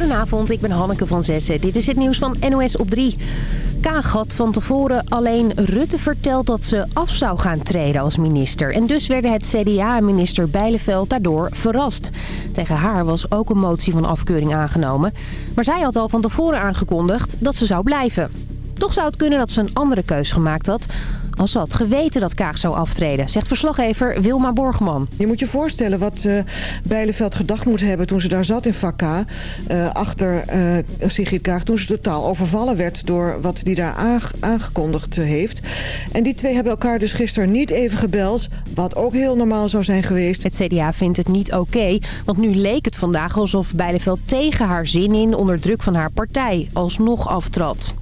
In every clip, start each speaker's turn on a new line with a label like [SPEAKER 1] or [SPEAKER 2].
[SPEAKER 1] Goedenavond, ik ben Hanneke van Zessen. Dit is het nieuws van NOS op 3. Kaag had van tevoren alleen Rutte verteld dat ze af zou gaan treden als minister. En dus werden het CDA en minister Bijleveld daardoor verrast. Tegen haar was ook een motie van afkeuring aangenomen. Maar zij had al van tevoren aangekondigd dat ze zou blijven. Toch zou het kunnen dat ze een andere keus gemaakt had als ze had geweten dat Kaag zou aftreden, zegt verslaggever Wilma Borgman.
[SPEAKER 2] Je moet je voorstellen wat uh, Bijleveld gedacht moet hebben toen ze daar zat in Vakka. Uh, achter uh, Sigrid Kaag, toen ze totaal overvallen werd door wat die daar aangekondigd heeft. En die twee hebben elkaar dus gisteren niet even gebeld, wat ook heel normaal zou zijn geweest.
[SPEAKER 1] Het CDA vindt het niet oké, okay, want nu leek het vandaag alsof Bijleveld tegen haar zin in onder druk van haar partij alsnog aftrad.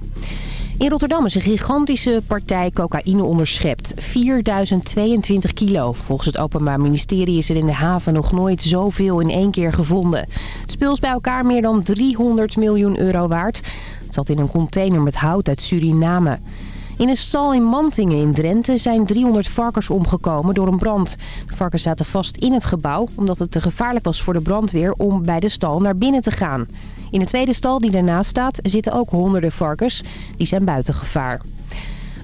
[SPEAKER 1] In Rotterdam is een gigantische partij cocaïne onderschept. 4022 kilo. Volgens het Openbaar Ministerie is er in de haven nog nooit zoveel in één keer gevonden. Het spul is bij elkaar meer dan 300 miljoen euro waard. Het zat in een container met hout uit Suriname. In een stal in Mantingen in Drenthe zijn 300 varkens omgekomen door een brand. De varkens zaten vast in het gebouw omdat het te gevaarlijk was voor de brandweer om bij de stal naar binnen te gaan. In de tweede stal die daarnaast staat zitten ook honderden varkens. Die zijn buiten gevaar.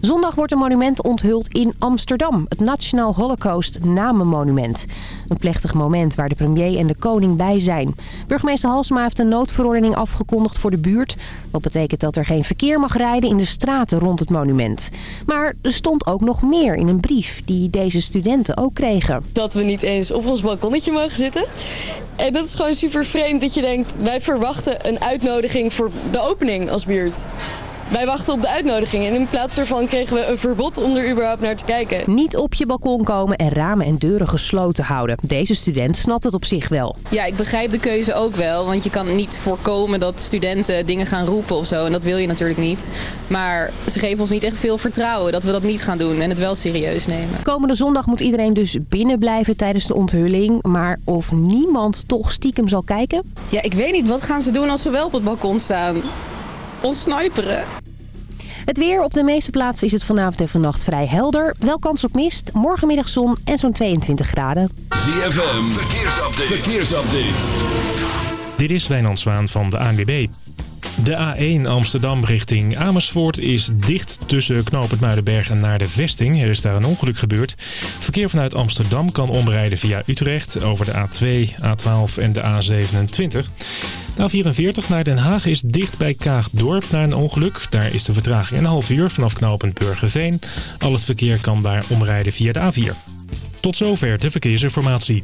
[SPEAKER 1] Zondag wordt een monument onthuld in Amsterdam. Het Nationaal Holocaust Namenmonument. Een plechtig moment waar de premier en de koning bij zijn. Burgemeester Halsema heeft een noodverordening afgekondigd voor de buurt. Wat betekent dat er geen verkeer mag rijden in de straten rond het monument. Maar er stond ook nog meer in een brief die deze studenten ook kregen.
[SPEAKER 3] Dat we niet eens op ons balkonnetje mogen zitten. En dat is gewoon super vreemd dat je denkt... wij verwachten een uitnodiging voor de opening als buurt. Wij wachten op de uitnodiging en in plaats daarvan kregen we een verbod om er überhaupt naar te kijken.
[SPEAKER 1] Niet op je balkon komen en ramen en deuren gesloten houden. Deze student snapt het op zich wel.
[SPEAKER 4] Ja, ik begrijp de keuze ook wel. Want je kan niet voorkomen dat studenten dingen gaan roepen of zo. En dat wil je natuurlijk niet. Maar ze geven ons niet echt veel vertrouwen dat we dat niet gaan doen en het wel serieus nemen.
[SPEAKER 1] Komende zondag moet iedereen dus binnen blijven tijdens de onthulling. Maar of niemand toch stiekem zal kijken?
[SPEAKER 4] Ja, ik weet niet. Wat gaan ze doen als ze wel op het balkon staan? Ons sniperen.
[SPEAKER 1] Het weer op de meeste plaatsen is het vanavond en vannacht vrij helder. Wel kans op mist, morgenmiddag zon en zo'n 22 graden.
[SPEAKER 5] ZFM, verkeersupdate. verkeersupdate.
[SPEAKER 6] Dit is Wijnand Zwaan van de ANWB. De A1 Amsterdam richting Amersfoort is dicht tussen knooppunt Muidenberg en naar de vesting. Er is daar een ongeluk gebeurd. Verkeer vanuit Amsterdam kan omrijden via Utrecht over de A2, A12 en de A27. De A44 naar Den Haag is dicht bij Kaagdorp na een ongeluk. Daar is de vertraging een half uur vanaf knooppunt Burgerveen. Al het verkeer kan daar omrijden via de A4. Tot zover de verkeersinformatie.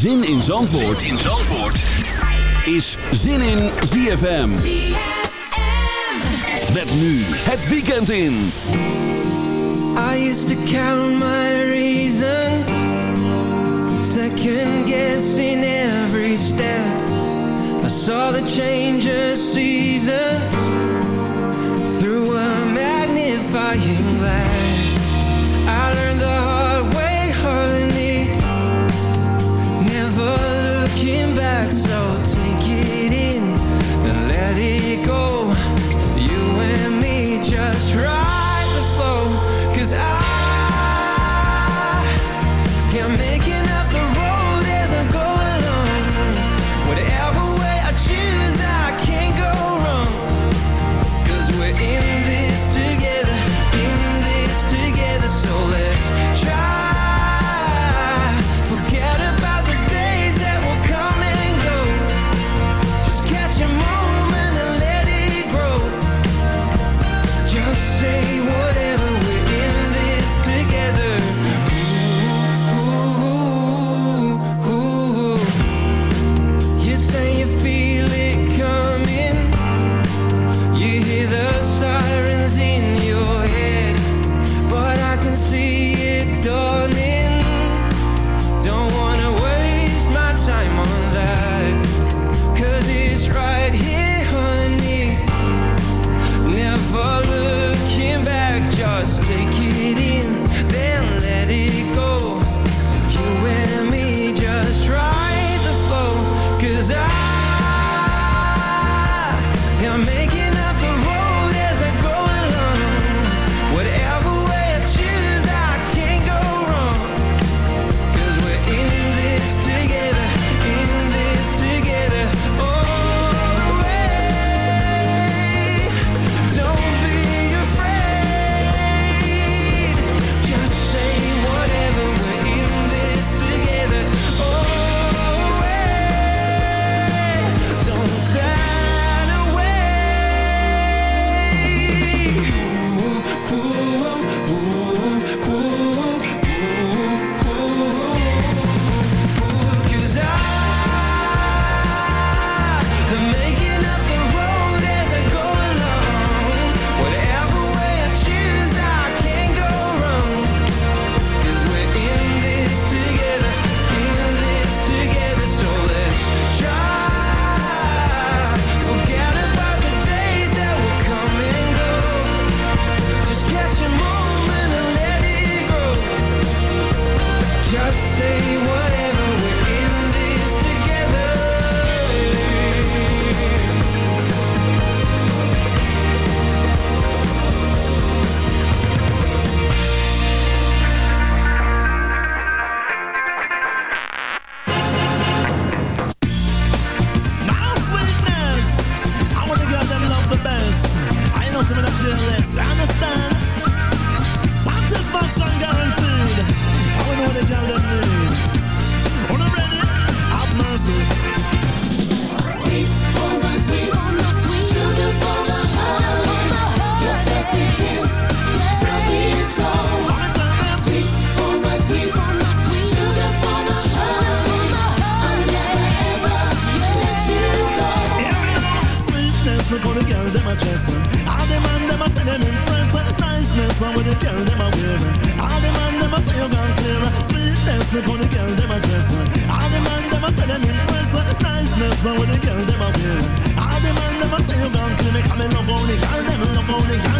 [SPEAKER 5] Zin in Zandvoort, zin in Zandvoort. is Zin in ZFM. Met nu het weekend in.
[SPEAKER 7] I used to count my reasons Second guessing every step I saw the change of seasons Through a magnifying glass looking back, so take it in And let it go. You and me just ride the flow
[SPEAKER 8] Look how the girl them a dress. Them a them impress. Niceness the girl them a wear. A say you. Me how the girl them, girl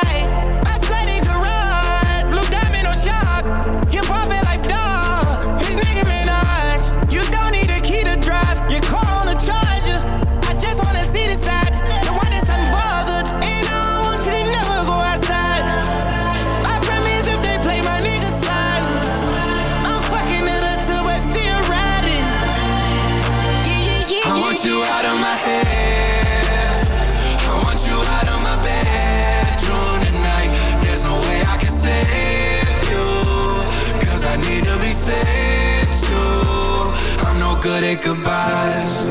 [SPEAKER 9] say goodbyes.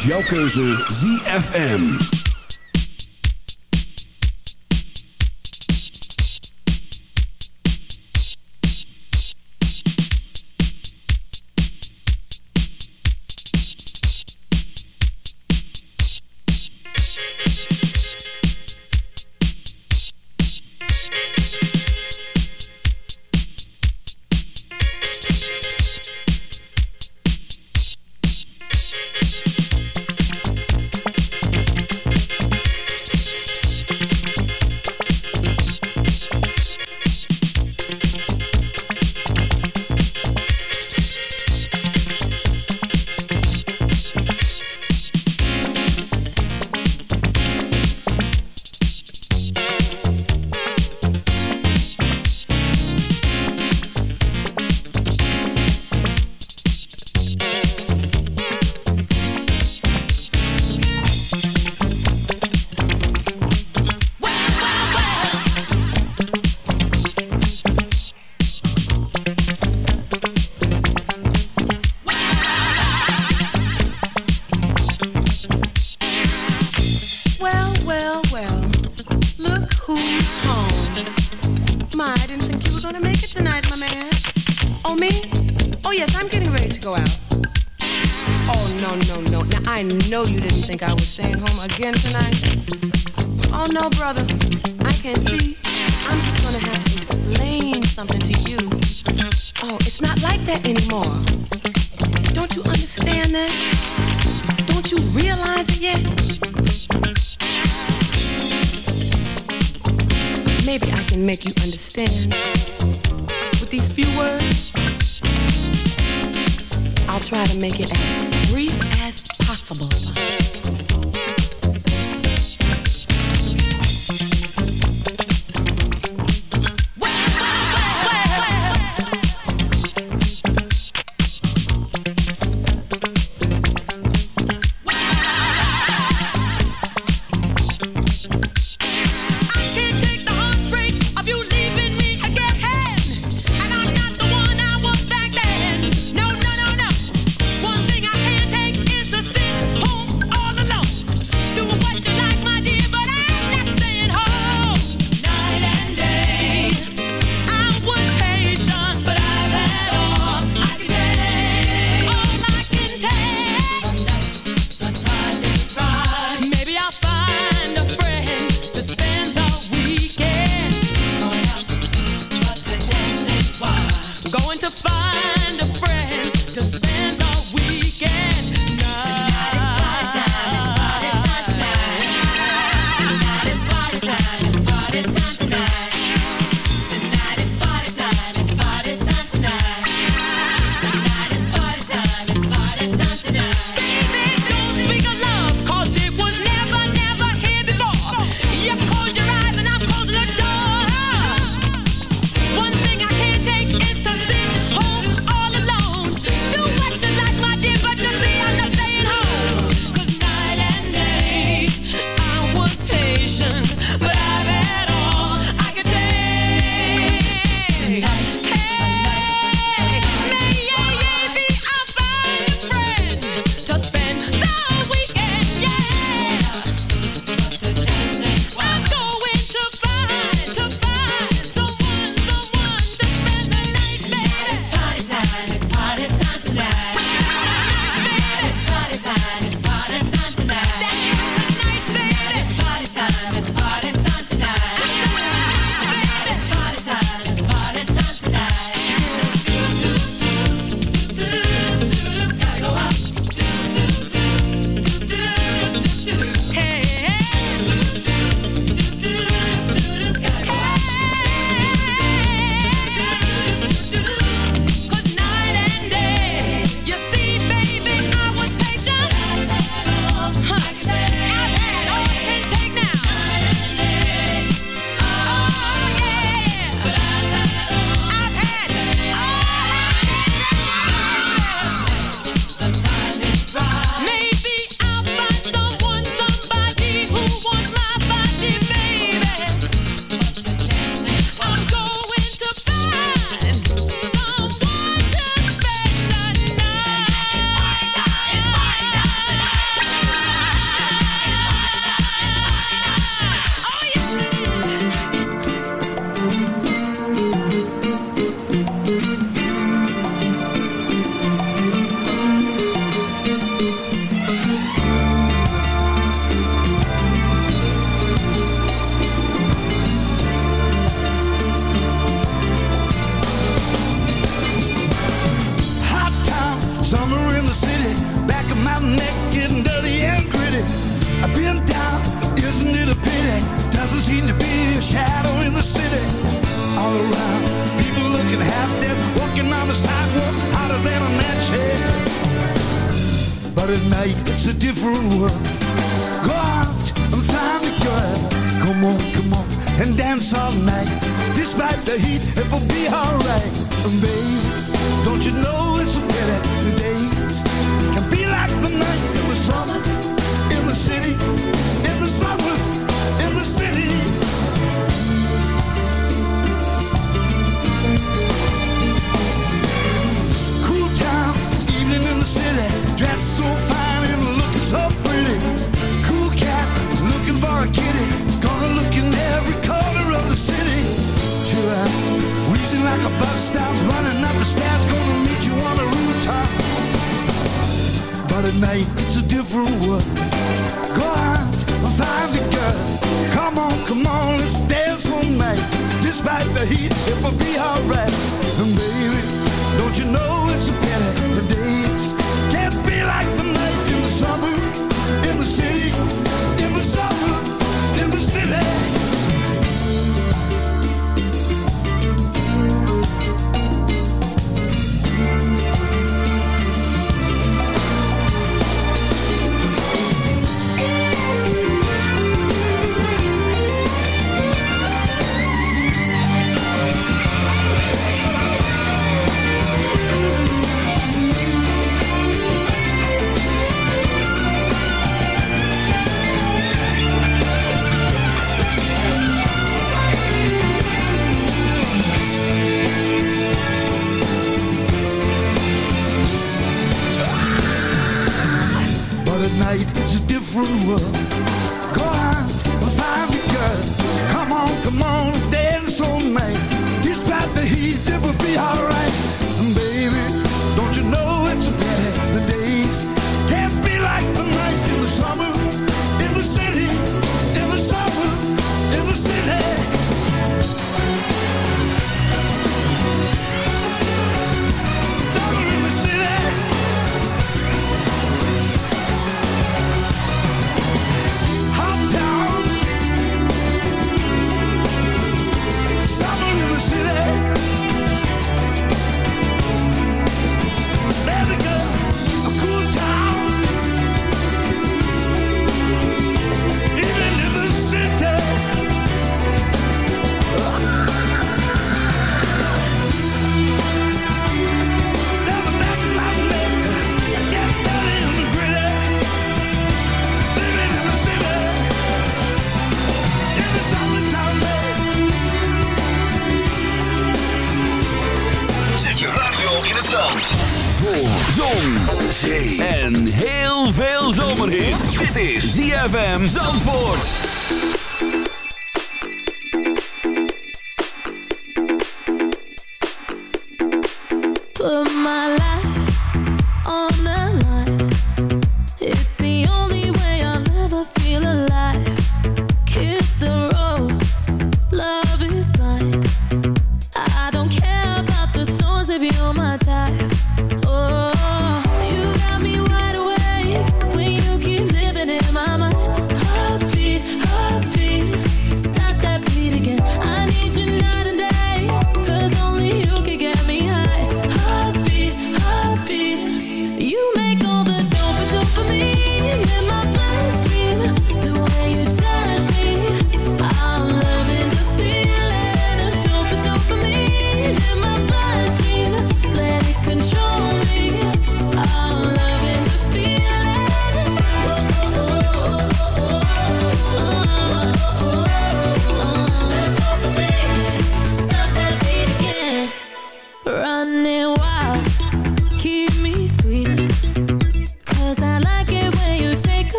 [SPEAKER 10] Is jouw keuze ZFM.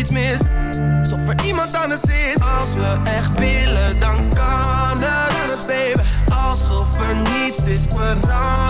[SPEAKER 11] iets. Alsof er iemand anders is. Als we echt willen, dan kan het, baby. Alsof er niets is veranderd.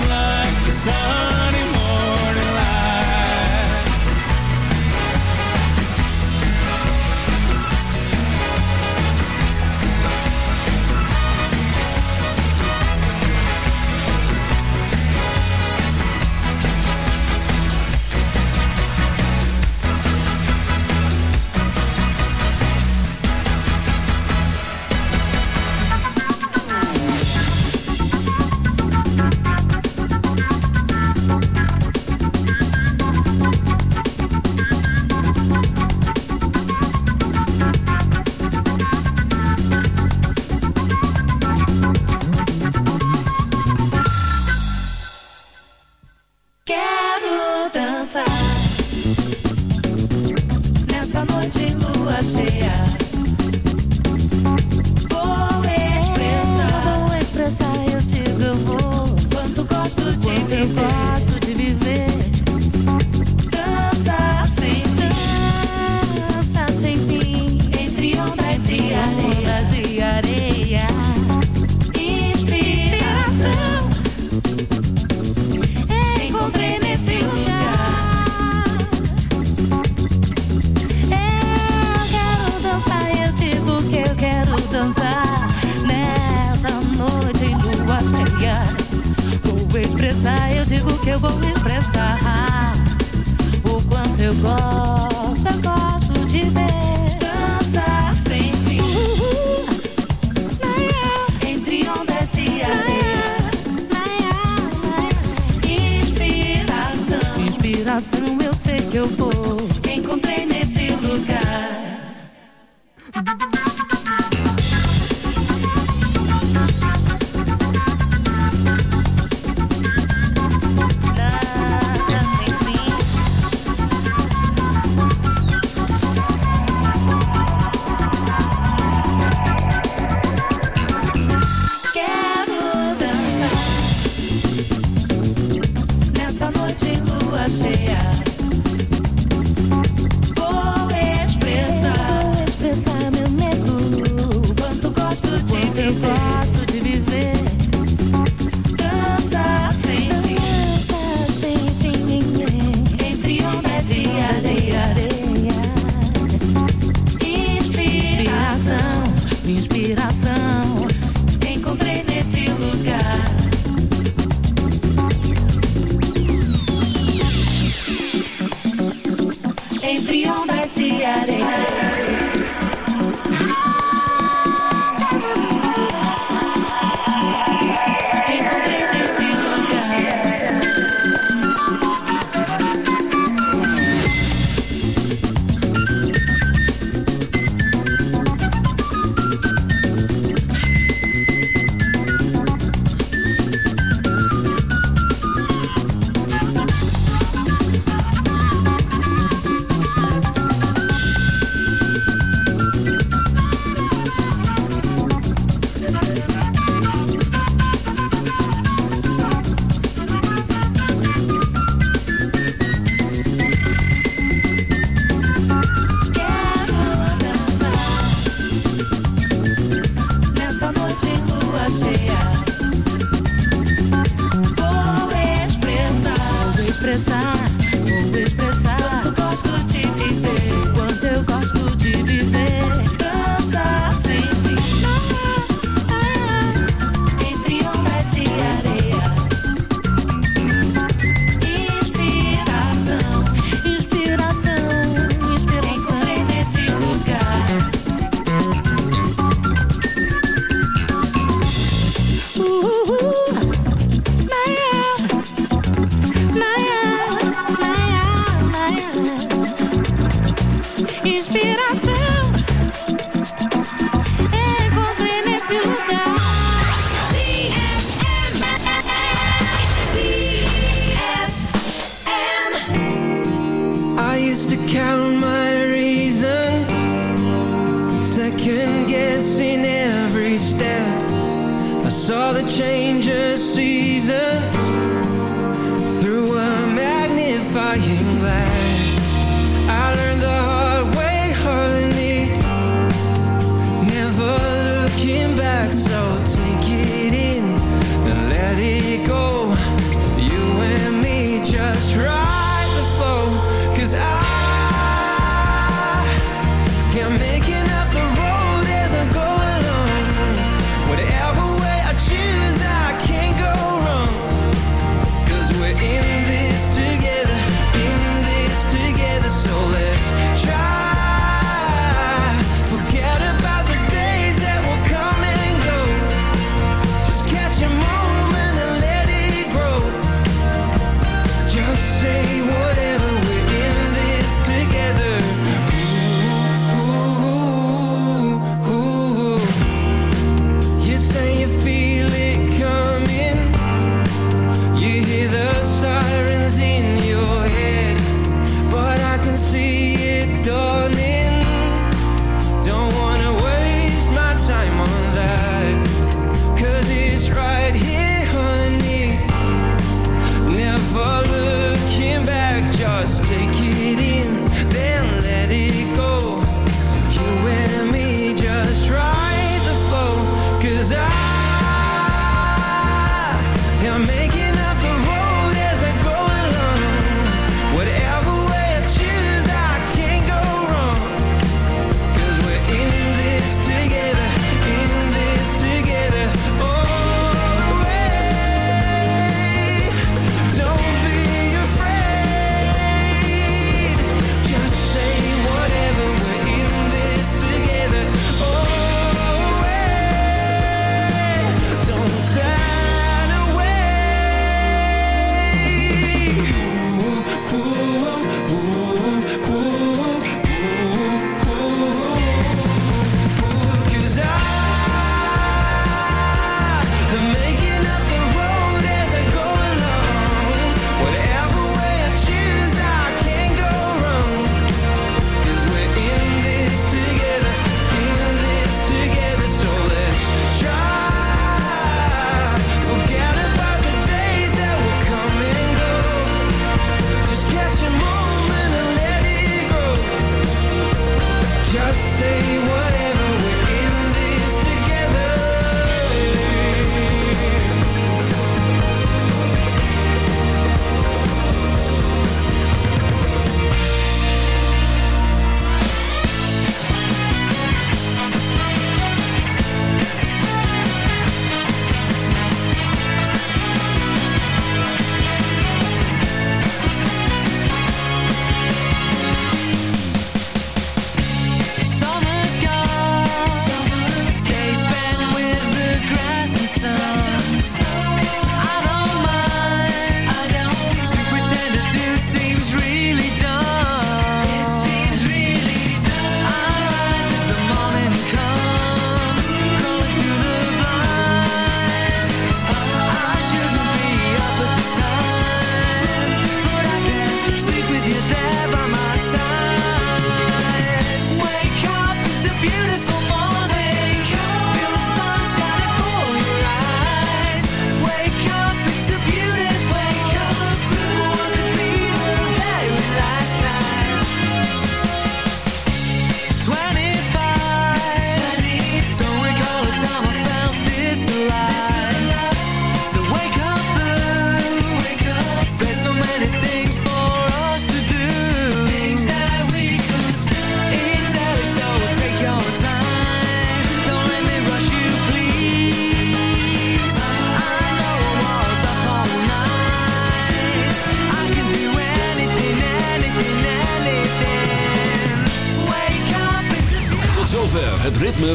[SPEAKER 12] Like the sunny